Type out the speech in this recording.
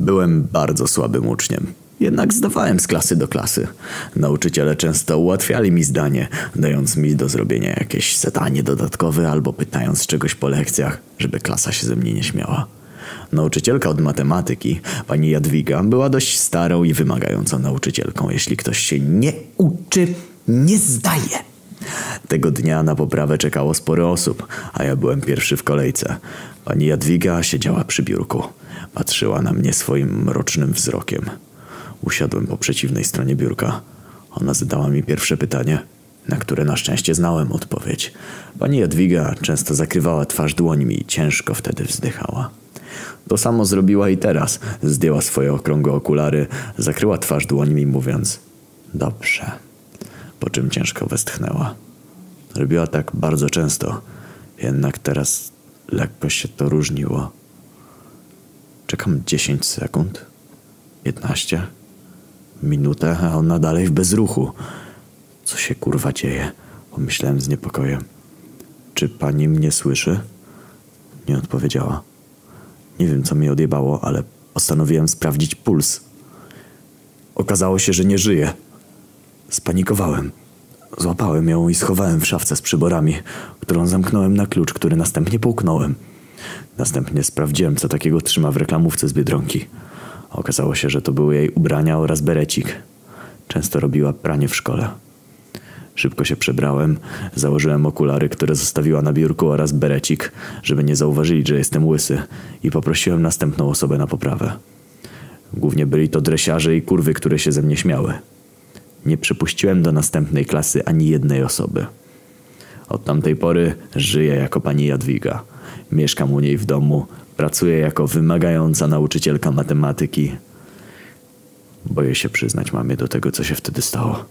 Byłem bardzo słabym uczniem. Jednak zdawałem z klasy do klasy. Nauczyciele często ułatwiali mi zdanie, dając mi do zrobienia jakieś zadanie dodatkowe albo pytając czegoś po lekcjach, żeby klasa się ze mnie nie śmiała. Nauczycielka od matematyki, pani Jadwiga, była dość starą i wymagającą nauczycielką. Jeśli ktoś się nie uczy, nie zdaje. Tego dnia na poprawę czekało sporo osób, a ja byłem pierwszy w kolejce. Pani Jadwiga siedziała przy biurku. Patrzyła na mnie swoim mrocznym wzrokiem. Usiadłem po przeciwnej stronie biurka. Ona zadała mi pierwsze pytanie, na które na szczęście znałem odpowiedź. Pani Jadwiga często zakrywała twarz dłońmi i ciężko wtedy wzdychała. To samo zrobiła i teraz. Zdjęła swoje okrągłe okulary, zakryła twarz dłońmi mówiąc Dobrze. Po czym ciężko westchnęła. Robiła tak bardzo często, jednak teraz lekko się to różniło. Czekam 10 sekund, 15, minutę, a ona dalej w bezruchu. Co się kurwa dzieje? Pomyślałem z niepokojem. Czy pani mnie słyszy? Nie odpowiedziała. Nie wiem, co mnie odjebało, ale postanowiłem sprawdzić puls. Okazało się, że nie żyje. Spanikowałem. Złapałem ją i schowałem w szafce z przyborami, którą zamknąłem na klucz, który następnie połknąłem. Następnie sprawdziłem, co takiego trzyma w reklamówce z Biedronki. Okazało się, że to były jej ubrania oraz berecik. Często robiła pranie w szkole. Szybko się przebrałem, założyłem okulary, które zostawiła na biurku oraz berecik, żeby nie zauważyli, że jestem łysy i poprosiłem następną osobę na poprawę. Głównie byli to dresiarze i kurwy, które się ze mnie śmiały. Nie przypuściłem do następnej klasy ani jednej osoby. Od tamtej pory żyję jako pani Jadwiga. Mieszkam u niej w domu, pracuję jako wymagająca nauczycielka matematyki. Boję się przyznać mamie do tego, co się wtedy stało.